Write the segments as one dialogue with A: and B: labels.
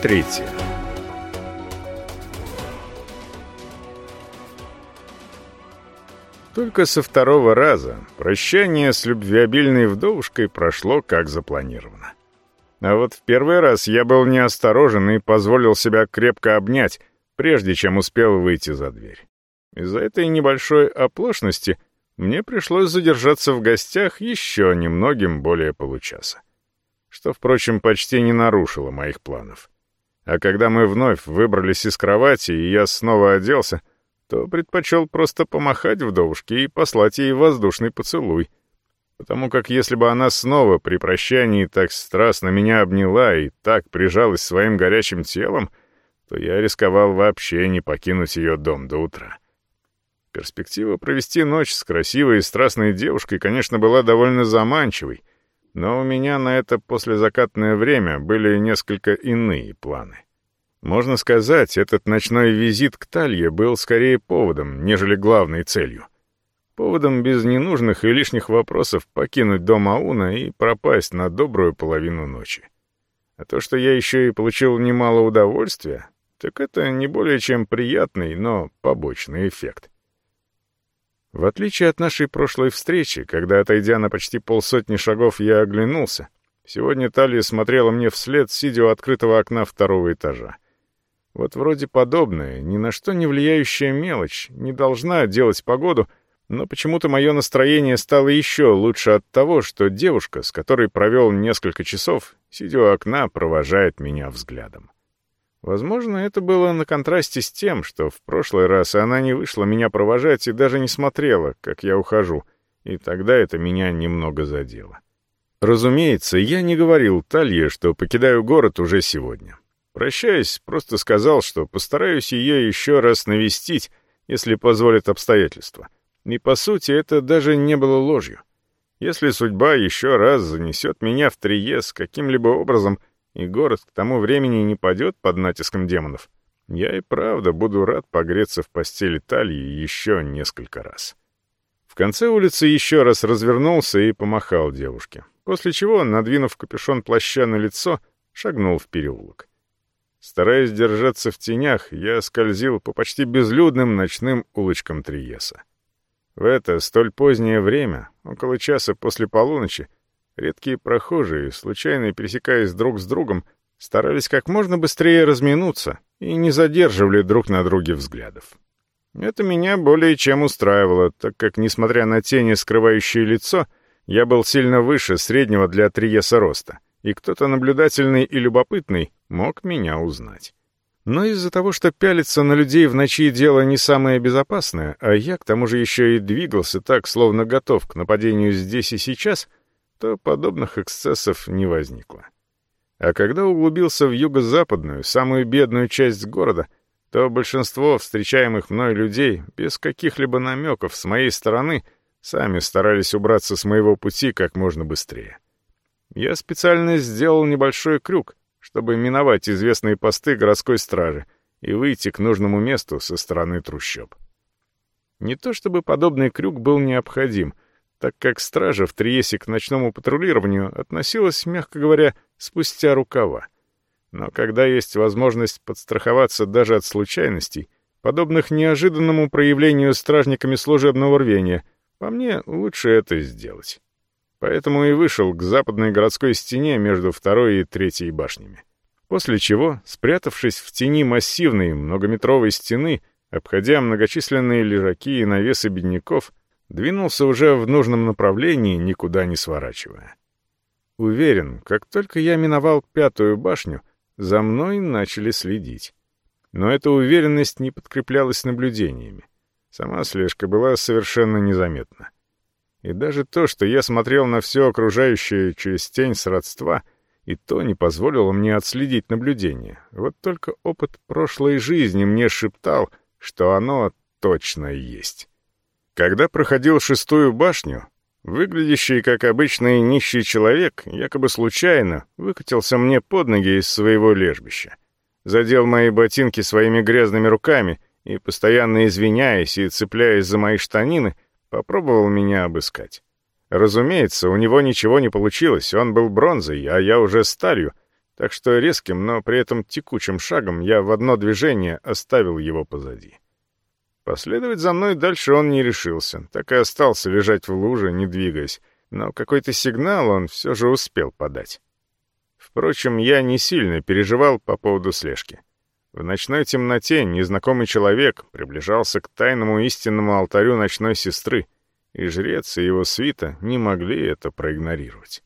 A: третья. Только со второго раза прощание с любвеобильной вдовушкой прошло как запланировано. А вот в первый раз я был неосторожен и позволил себя крепко обнять, прежде чем успел выйти за дверь. Из-за этой небольшой оплошности мне пришлось задержаться в гостях еще немногим более получаса. Что, впрочем, почти не нарушило моих планов. А когда мы вновь выбрались из кровати, и я снова оделся, то предпочел просто помахать вдовушке и послать ей воздушный поцелуй. Потому как если бы она снова при прощании так страстно меня обняла и так прижалась своим горячим телом, то я рисковал вообще не покинуть ее дом до утра. Перспектива провести ночь с красивой и страстной девушкой, конечно, была довольно заманчивой, но у меня на это послезакатное время были несколько иные планы. Можно сказать, этот ночной визит к Талье был скорее поводом, нежели главной целью. Поводом без ненужных и лишних вопросов покинуть дом Ауна и пропасть на добрую половину ночи. А то, что я еще и получил немало удовольствия, так это не более чем приятный, но побочный эффект. В отличие от нашей прошлой встречи, когда, отойдя на почти полсотни шагов, я оглянулся, сегодня Талия смотрела мне вслед, сидя у открытого окна второго этажа. Вот вроде подобное, ни на что не влияющая мелочь, не должна делать погоду, но почему-то мое настроение стало еще лучше от того, что девушка, с которой провел несколько часов, сидя у окна, провожает меня взглядом. Возможно, это было на контрасте с тем, что в прошлый раз она не вышла меня провожать и даже не смотрела, как я ухожу, и тогда это меня немного задело. Разумеется, я не говорил Талье, что покидаю город уже сегодня. Прощаясь, просто сказал, что постараюсь ее еще раз навестить, если позволят обстоятельства. И, по сути, это даже не было ложью. Если судьба еще раз занесет меня в Триес каким-либо образом — и город к тому времени не падет под натиском демонов, я и правда буду рад погреться в постели Талии еще несколько раз. В конце улицы еще раз развернулся и помахал девушке, после чего, надвинув капюшон плаща на лицо, шагнул в переулок. Стараясь держаться в тенях, я скользил по почти безлюдным ночным улочкам Триеса. В это столь позднее время, около часа после полуночи, Редкие прохожие, случайно пересекаясь друг с другом, старались как можно быстрее разминуться и не задерживали друг на друге взглядов. Это меня более чем устраивало, так как, несмотря на тени, скрывающие лицо, я был сильно выше среднего для Триеса роста, и кто-то наблюдательный и любопытный мог меня узнать. Но из-за того, что пялиться на людей в ночи дело не самое безопасное, а я к тому же еще и двигался так, словно готов к нападению здесь и сейчас — то подобных эксцессов не возникло. А когда углубился в юго-западную, самую бедную часть города, то большинство встречаемых мной людей, без каких-либо намеков с моей стороны, сами старались убраться с моего пути как можно быстрее. Я специально сделал небольшой крюк, чтобы миновать известные посты городской стражи и выйти к нужному месту со стороны трущоб. Не то чтобы подобный крюк был необходим — так как стража в Триесе к ночному патрулированию относилась, мягко говоря, спустя рукава. Но когда есть возможность подстраховаться даже от случайностей, подобных неожиданному проявлению стражниками служебного рвения, по мне лучше это сделать. Поэтому и вышел к западной городской стене между второй и третьей башнями. После чего, спрятавшись в тени массивной многометровой стены, обходя многочисленные лежаки и навесы бедняков, двинулся уже в нужном направлении, никуда не сворачивая. Уверен, как только я миновал пятую башню, за мной начали следить. Но эта уверенность не подкреплялась наблюдениями. Сама слежка была совершенно незаметна. И даже то, что я смотрел на все окружающее через тень сродства, и то не позволило мне отследить наблюдение. Вот только опыт прошлой жизни мне шептал, что оно точно есть. Когда проходил шестую башню, выглядящий как обычный нищий человек, якобы случайно, выкатился мне под ноги из своего лежбища. Задел мои ботинки своими грязными руками и, постоянно извиняясь и цепляясь за мои штанины, попробовал меня обыскать. Разумеется, у него ничего не получилось, он был бронзой, а я уже сталью, так что резким, но при этом текучим шагом я в одно движение оставил его позади. Последовать за мной дальше он не решился, так и остался лежать в луже, не двигаясь, но какой-то сигнал он все же успел подать. Впрочем, я не сильно переживал по поводу слежки. В ночной темноте незнакомый человек приближался к тайному истинному алтарю ночной сестры, и жрец и его свита не могли это проигнорировать.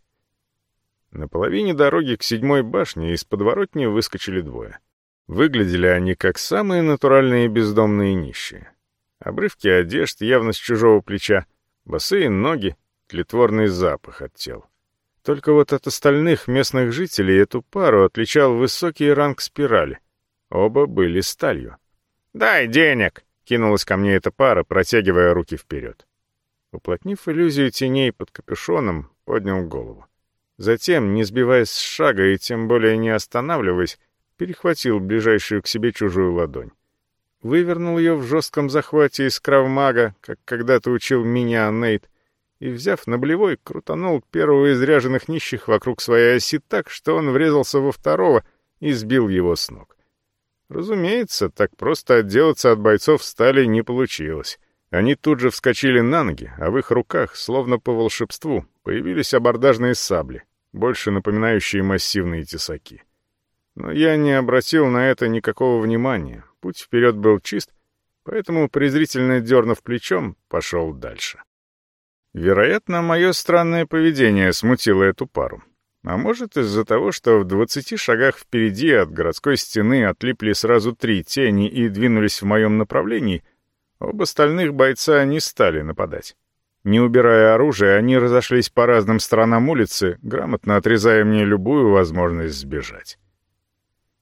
A: На половине дороги к седьмой башне из подворотни выскочили двое. Выглядели они как самые натуральные бездомные нищие. Обрывки одежд явно с чужого плеча, босые ноги, тлетворный запах от тел. Только вот от остальных местных жителей эту пару отличал высокий ранг спирали. Оба были сталью. «Дай денег!» — кинулась ко мне эта пара, протягивая руки вперед. Уплотнив иллюзию теней под капюшоном, поднял голову. Затем, не сбиваясь с шага и тем более не останавливаясь, перехватил ближайшую к себе чужую ладонь. Вывернул ее в жестком захвате из кравмага, как когда-то учил меня Нейт, и, взяв на болевой, крутанул первого из ряженых нищих вокруг своей оси так, что он врезался во второго и сбил его с ног. Разумеется, так просто отделаться от бойцов стали не получилось. Они тут же вскочили на ноги, а в их руках, словно по волшебству, появились абордажные сабли, больше напоминающие массивные тесаки. Но я не обратил на это никакого внимания, путь вперед был чист, поэтому, презрительно дернув плечом, пошел дальше. Вероятно, мое странное поведение смутило эту пару. А может, из-за того, что в двадцати шагах впереди от городской стены отлипли сразу три тени и двинулись в моем направлении — Об остальных бойца не стали нападать. Не убирая оружие, они разошлись по разным сторонам улицы, грамотно отрезая мне любую возможность сбежать.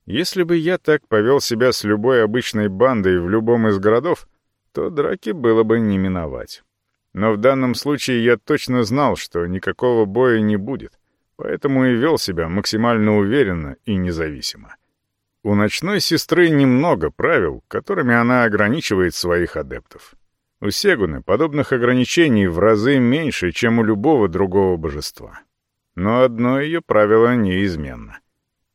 A: Если бы я так повел себя с любой обычной бандой в любом из городов, то драки было бы не миновать. Но в данном случае я точно знал, что никакого боя не будет, поэтому и вел себя максимально уверенно и независимо. У ночной сестры немного правил, которыми она ограничивает своих адептов. У Сегуны подобных ограничений в разы меньше, чем у любого другого божества. Но одно ее правило неизменно.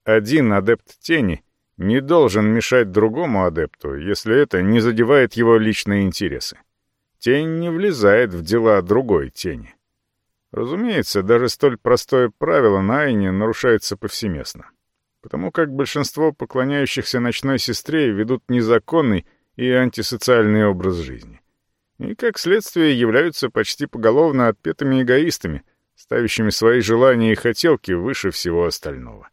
A: Один адепт тени не должен мешать другому адепту, если это не задевает его личные интересы. Тень не влезает в дела другой тени. Разумеется, даже столь простое правило на Айне нарушается повсеместно потому как большинство поклоняющихся ночной сестре ведут незаконный и антисоциальный образ жизни. И, как следствие, являются почти поголовно отпетыми эгоистами, ставящими свои желания и хотелки выше всего остального.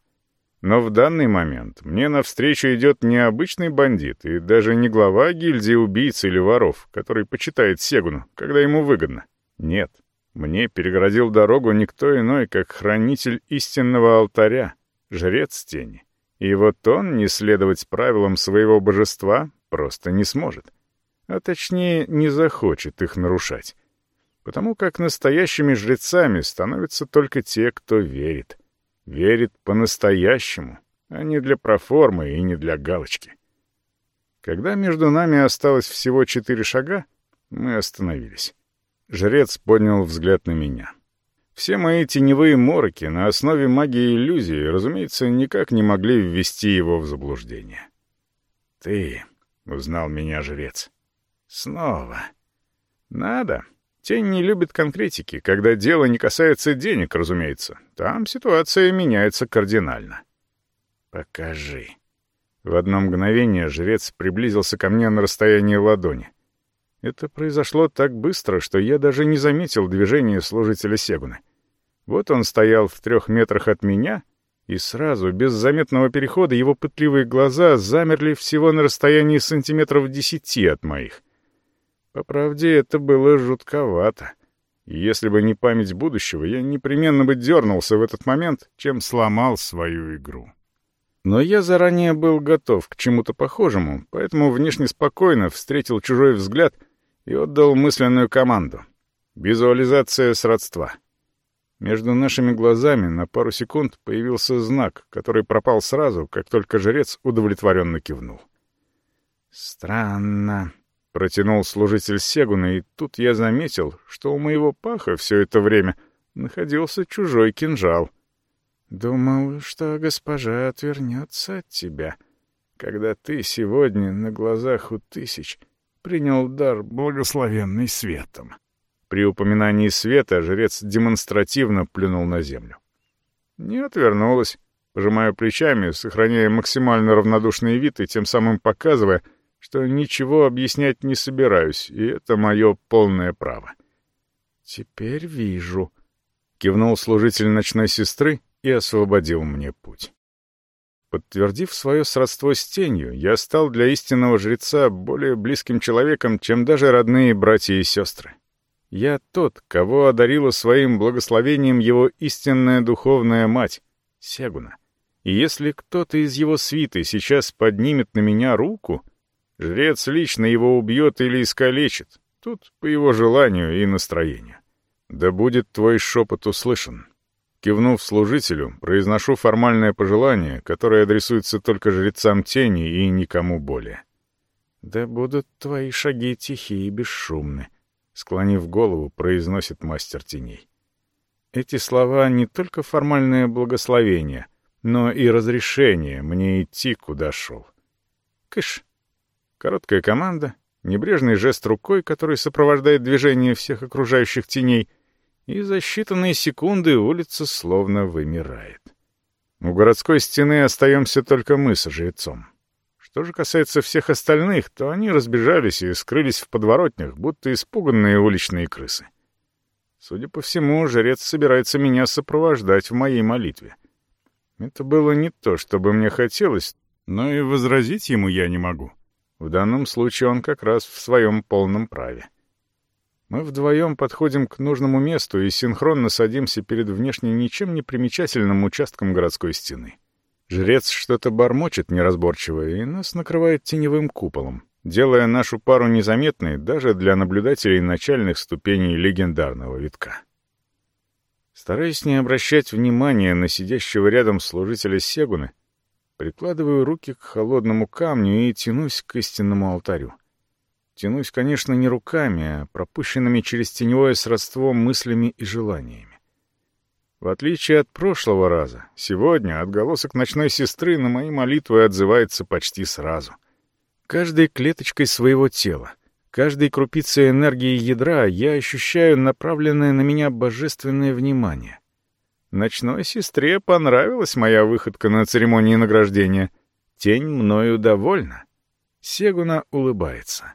A: Но в данный момент мне навстречу идет не обычный бандит и даже не глава гильдии убийц или воров, который почитает Сегуну, когда ему выгодно. Нет, мне перегородил дорогу никто иной, как хранитель истинного алтаря, жрец тени. И вот он не следовать правилам своего божества просто не сможет. А точнее, не захочет их нарушать. Потому как настоящими жрецами становятся только те, кто верит. Верит по-настоящему, а не для проформы и не для галочки. Когда между нами осталось всего четыре шага, мы остановились. Жрец поднял взгляд на меня. Все мои теневые мороки на основе магии иллюзии, разумеется, никак не могли ввести его в заблуждение. «Ты», — узнал меня жрец, — «снова». «Надо. Тень не любит конкретики, когда дело не касается денег, разумеется. Там ситуация меняется кардинально». «Покажи». В одно мгновение жрец приблизился ко мне на расстоянии ладони. Это произошло так быстро, что я даже не заметил движения служителя Сегуны. Вот он стоял в трех метрах от меня, и сразу, без заметного перехода, его пытливые глаза замерли всего на расстоянии сантиметров десяти от моих. По правде, это было жутковато. И если бы не память будущего, я непременно бы дернулся в этот момент, чем сломал свою игру. Но я заранее был готов к чему-то похожему, поэтому внешне спокойно встретил чужой взгляд — и отдал мысленную команду. Визуализация сродства. Между нашими глазами на пару секунд появился знак, который пропал сразу, как только жрец удовлетворенно кивнул. «Странно», — протянул служитель Сегуна, и тут я заметил, что у моего паха все это время находился чужой кинжал. Думал, что госпожа отвернется от тебя, когда ты сегодня на глазах у тысяч принял дар, благословенный светом. При упоминании света жрец демонстративно плюнул на землю. Не отвернулась, пожимая плечами, сохраняя максимально равнодушный вид и тем самым показывая, что ничего объяснять не собираюсь, и это мое полное право. «Теперь вижу», — кивнул служитель ночной сестры и освободил мне путь. Подтвердив свое сродство с тенью, я стал для истинного жреца более близким человеком, чем даже родные братья и сестры. Я тот, кого одарила своим благословением его истинная духовная мать, Сегуна. И если кто-то из его свиты сейчас поднимет на меня руку, жрец лично его убьет или искалечит, тут по его желанию и настроению. Да будет твой шепот услышан. Кивнув служителю, произношу формальное пожелание, которое адресуется только жрецам тени и никому более. «Да будут твои шаги тихие и бесшумны», — склонив голову, произносит мастер теней. Эти слова не только формальное благословение, но и разрешение мне идти, куда шел. Кыш. Короткая команда, небрежный жест рукой, который сопровождает движение всех окружающих теней, и за считанные секунды улица словно вымирает. У городской стены остаемся только мы с жрецом. Что же касается всех остальных, то они разбежались и скрылись в подворотнях, будто испуганные уличные крысы. Судя по всему, жрец собирается меня сопровождать в моей молитве. Это было не то, что бы мне хотелось, но и возразить ему я не могу. В данном случае он как раз в своем полном праве. Мы вдвоем подходим к нужному месту и синхронно садимся перед внешне ничем не примечательным участком городской стены. Жрец что-то бормочет неразборчиво, и нас накрывает теневым куполом, делая нашу пару незаметной даже для наблюдателей начальных ступеней легендарного витка. Стараясь не обращать внимания на сидящего рядом служителя Сегуны, прикладываю руки к холодному камню и тянусь к истинному алтарю. Тянусь, конечно, не руками, а пропущенными через теневое сродство мыслями и желаниями. В отличие от прошлого раза, сегодня отголосок ночной сестры на мои молитвы отзывается почти сразу. Каждой клеточкой своего тела, каждой крупицей энергии ядра я ощущаю направленное на меня божественное внимание. Ночной сестре понравилась моя выходка на церемонии награждения. Тень мною довольна. Сегуна улыбается.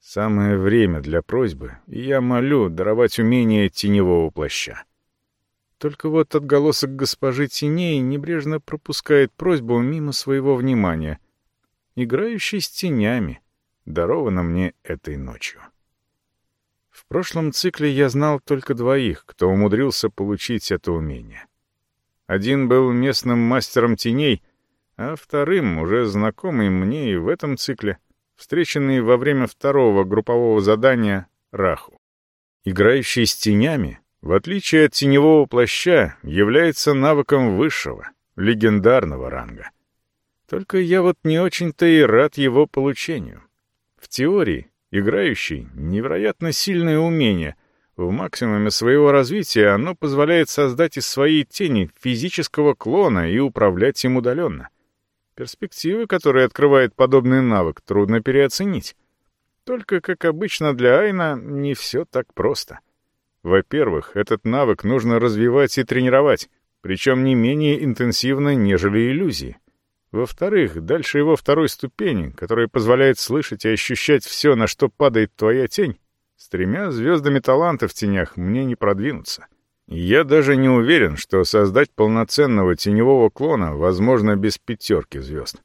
A: Самое время для просьбы, и я молю даровать умение теневого плаща. Только вот отголосок госпожи теней небрежно пропускает просьбу мимо своего внимания, играющий с тенями, даровано мне этой ночью. В прошлом цикле я знал только двоих, кто умудрился получить это умение. Один был местным мастером теней, а вторым, уже знакомый мне и в этом цикле, встреченный во время второго группового задания Раху. Играющий с тенями, в отличие от теневого плаща, является навыком высшего, легендарного ранга. Только я вот не очень-то и рад его получению. В теории, играющий — невероятно сильное умение. В максимуме своего развития оно позволяет создать из своей тени физического клона и управлять им удаленно. Перспективы, которые открывает подобный навык, трудно переоценить. Только, как обычно для Айна, не все так просто. Во-первых, этот навык нужно развивать и тренировать, причем не менее интенсивно, нежели иллюзии. Во-вторых, дальше его второй ступени, которая позволяет слышать и ощущать все, на что падает твоя тень, с тремя звездами таланта в тенях мне не продвинуться. Я даже не уверен, что создать полноценного теневого клона возможно без пятерки звезд.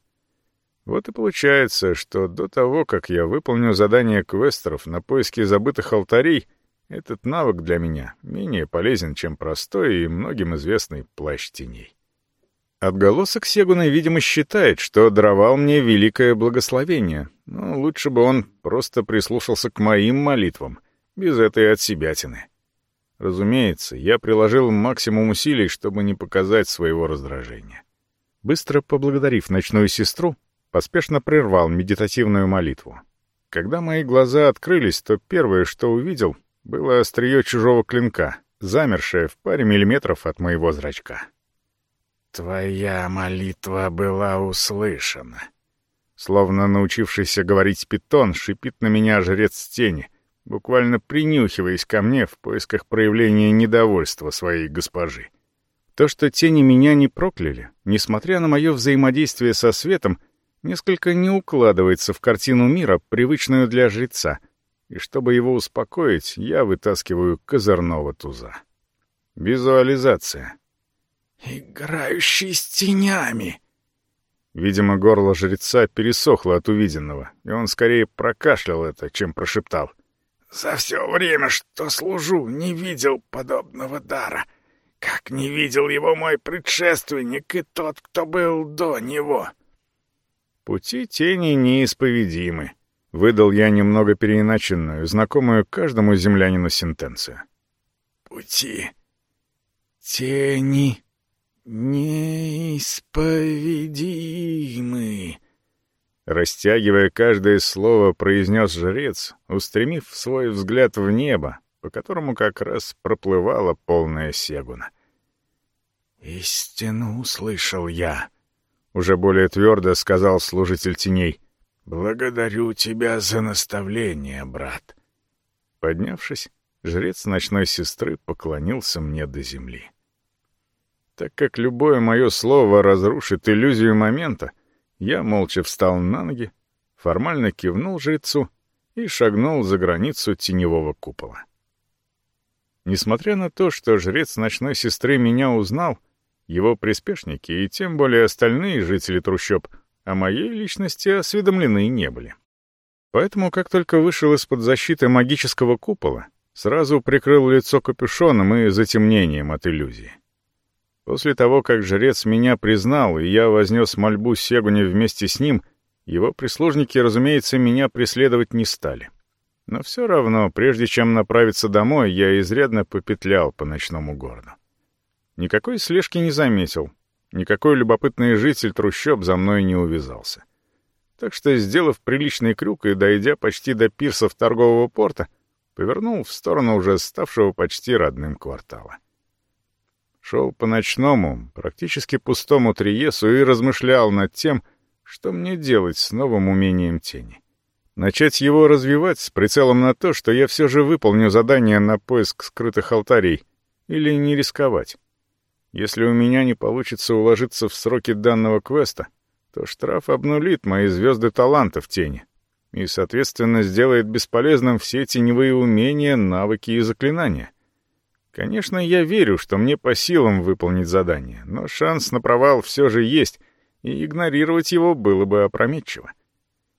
A: Вот и получается, что до того, как я выполню задание квестеров на поиске забытых алтарей, этот навык для меня менее полезен, чем простой и многим известный плащ теней. Отголосок Сегуна, видимо, считает, что даровал мне великое благословение, но лучше бы он просто прислушался к моим молитвам, без этой отсебятины. Разумеется, я приложил максимум усилий, чтобы не показать своего раздражения. Быстро поблагодарив ночную сестру, поспешно прервал медитативную молитву. Когда мои глаза открылись, то первое, что увидел, было острие чужого клинка, замершее в паре миллиметров от моего зрачка. Твоя молитва была услышана». Словно научившийся говорить питон, шипит на меня жрец тени, буквально принюхиваясь ко мне в поисках проявления недовольства своей госпожи. То, что тени меня не прокляли, несмотря на мое взаимодействие со светом, несколько не укладывается в картину мира, привычную для жреца, и чтобы его успокоить, я вытаскиваю козырного туза. Визуализация.
B: «Играющий с тенями!»
A: Видимо, горло жреца пересохло от увиденного, и он скорее прокашлял это, чем прошептал.
B: «За все время, что служу, не видел подобного дара, как не видел его мой предшественник и тот, кто был до него».
A: «Пути тени неисповедимы», — выдал я немного переиначенную, знакомую каждому землянину сентенцию.
B: «Пути тени неисповедимы»,
A: Растягивая каждое слово, произнес жрец, устремив свой взгляд в небо, по которому как раз проплывала полная сегуна.
B: «Истину услышал я»,
A: уже более твердо сказал служитель теней.
B: «Благодарю тебя за наставление, брат».
A: Поднявшись, жрец ночной сестры поклонился мне до земли. Так как любое мое слово разрушит иллюзию момента, я молча встал на ноги, формально кивнул жрецу и шагнул за границу теневого купола. Несмотря на то, что жрец ночной сестры меня узнал, его приспешники и тем более остальные жители трущоб о моей личности осведомлены не были. Поэтому, как только вышел из-под защиты магического купола, сразу прикрыл лицо капюшоном и затемнением от иллюзии. После того, как жрец меня признал, и я вознес мольбу Сегуне вместе с ним, его прислужники, разумеется, меня преследовать не стали. Но все равно, прежде чем направиться домой, я изрядно попетлял по ночному городу. Никакой слежки не заметил. Никакой любопытный житель трущоб за мной не увязался. Так что, сделав приличный крюк и дойдя почти до пирсов торгового порта, повернул в сторону уже ставшего почти родным квартала. Шел по ночному, практически пустому Триесу и размышлял над тем, что мне делать с новым умением тени. Начать его развивать с прицелом на то, что я все же выполню задание на поиск скрытых алтарей, или не рисковать. Если у меня не получится уложиться в сроки данного квеста, то штраф обнулит мои звезды таланта в тени и, соответственно, сделает бесполезным все теневые умения, навыки и заклинания. Конечно, я верю, что мне по силам выполнить задание, но шанс на провал все же есть, и игнорировать его было бы опрометчиво.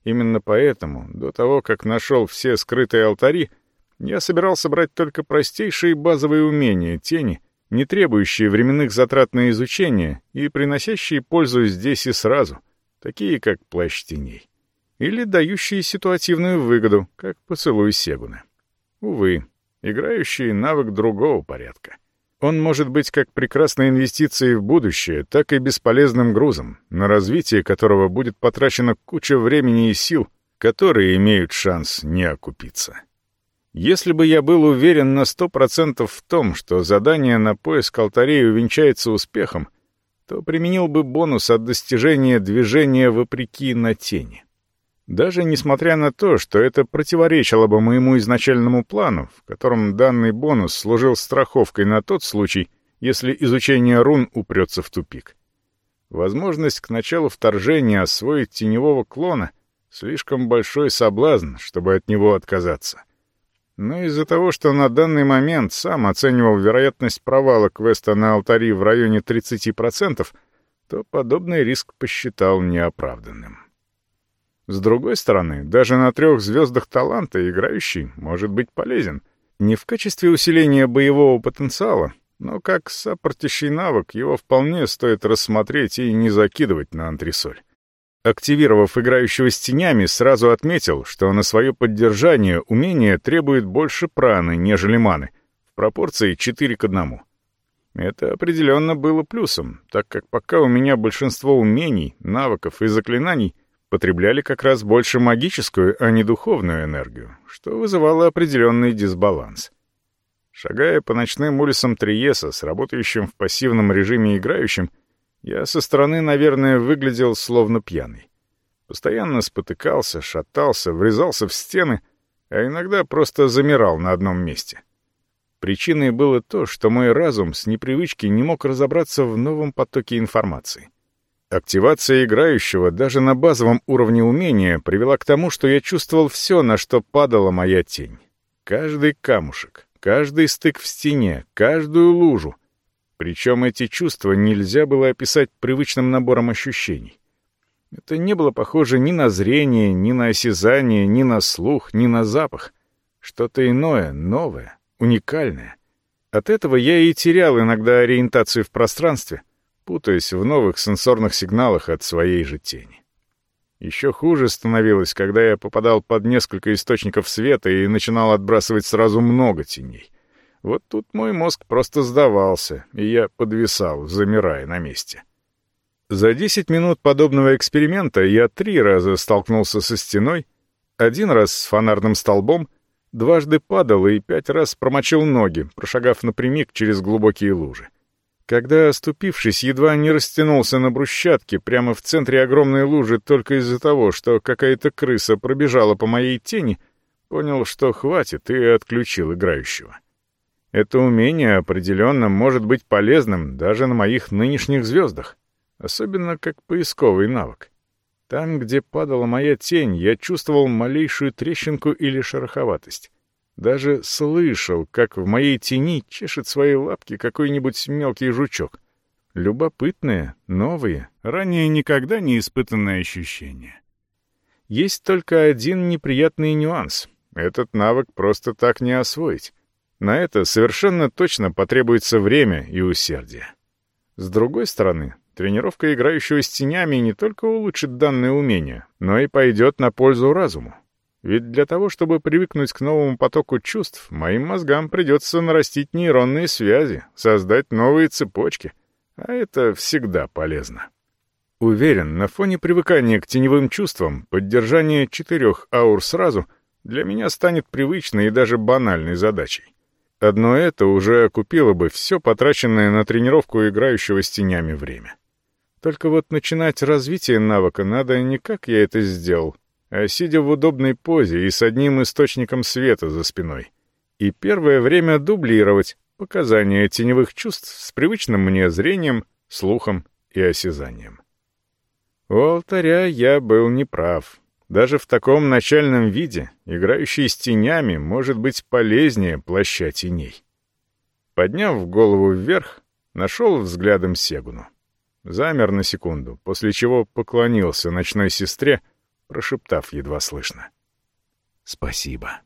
A: Именно поэтому, до того, как нашел все скрытые алтари, я собирался брать только простейшие базовые умения тени — не требующие временных затрат на изучение и приносящие пользу здесь и сразу, такие как плащ теней. Или дающие ситуативную выгоду, как поцелуй Сегуна. Увы, играющий навык другого порядка. Он может быть как прекрасной инвестицией в будущее, так и бесполезным грузом, на развитие которого будет потрачена куча времени и сил, которые имеют шанс не окупиться. Если бы я был уверен на сто процентов в том, что задание на поиск алтарей увенчается успехом, то применил бы бонус от достижения движения вопреки на тени. Даже несмотря на то, что это противоречило бы моему изначальному плану, в котором данный бонус служил страховкой на тот случай, если изучение рун упрется в тупик. Возможность к началу вторжения освоить теневого клона — слишком большой соблазн, чтобы от него отказаться. Но из-за того, что на данный момент сам оценивал вероятность провала квеста на алтари в районе 30%, то подобный риск посчитал неоправданным. С другой стороны, даже на трех звездах таланта играющий может быть полезен. Не в качестве усиления боевого потенциала, но как саппортящий навык его вполне стоит рассмотреть и не закидывать на антресоль. Активировав играющего с тенями, сразу отметил, что на свое поддержание умение требует больше праны, нежели маны, в пропорции 4 к 1. Это определенно было плюсом, так как пока у меня большинство умений, навыков и заклинаний потребляли как раз больше магическую, а не духовную энергию, что вызывало определенный дисбаланс. Шагая по ночным улицам Триеса с работающим в пассивном режиме играющим, Я со стороны, наверное, выглядел словно пьяный. Постоянно спотыкался, шатался, врезался в стены, а иногда просто замирал на одном месте. Причиной было то, что мой разум с непривычки не мог разобраться в новом потоке информации. Активация играющего даже на базовом уровне умения привела к тому, что я чувствовал все, на что падала моя тень. Каждый камушек, каждый стык в стене, каждую лужу. Причем эти чувства нельзя было описать привычным набором ощущений. Это не было похоже ни на зрение, ни на осязание, ни на слух, ни на запах. Что-то иное, новое, уникальное. От этого я и терял иногда ориентацию в пространстве, путаясь в новых сенсорных сигналах от своей же тени. Еще хуже становилось, когда я попадал под несколько источников света и начинал отбрасывать сразу много теней. Вот тут мой мозг просто сдавался, и я подвисал, замирая на месте. За 10 минут подобного эксперимента я три раза столкнулся со стеной, один раз с фонарным столбом, дважды падал и пять раз промочил ноги, прошагав напрямик через глубокие лужи. Когда, оступившись, едва не растянулся на брусчатке прямо в центре огромной лужи только из-за того, что какая-то крыса пробежала по моей тени, понял, что хватит, и отключил играющего. Это умение определенно может быть полезным даже на моих нынешних звездах особенно как поисковый навык. Там, где падала моя тень, я чувствовал малейшую трещинку или шероховатость. Даже слышал, как в моей тени чешет свои лапки какой-нибудь мелкий жучок. Любопытные, новые, ранее никогда не испытанные ощущения. Есть только один неприятный нюанс. Этот навык просто так не освоить. На это совершенно точно потребуется время и усердие. С другой стороны, Тренировка играющего с тенями не только улучшит данное умение, но и пойдет на пользу разуму. Ведь для того, чтобы привыкнуть к новому потоку чувств, моим мозгам придется нарастить нейронные связи, создать новые цепочки. А это всегда полезно. Уверен, на фоне привыкания к теневым чувствам, поддержание четырех аур сразу для меня станет привычной и даже банальной задачей. Одно это уже окупило бы все потраченное на тренировку играющего с тенями время. Только вот начинать развитие навыка надо не как я это сделал, а сидя в удобной позе и с одним источником света за спиной. И первое время дублировать показания теневых чувств с привычным мне зрением, слухом и осязанием. У алтаря я был неправ. Даже в таком начальном виде, играющий с тенями, может быть полезнее плаща теней. Подняв голову вверх, нашел взглядом Сегуну. Замер на секунду, после чего поклонился ночной сестре, прошептав едва слышно. «Спасибо».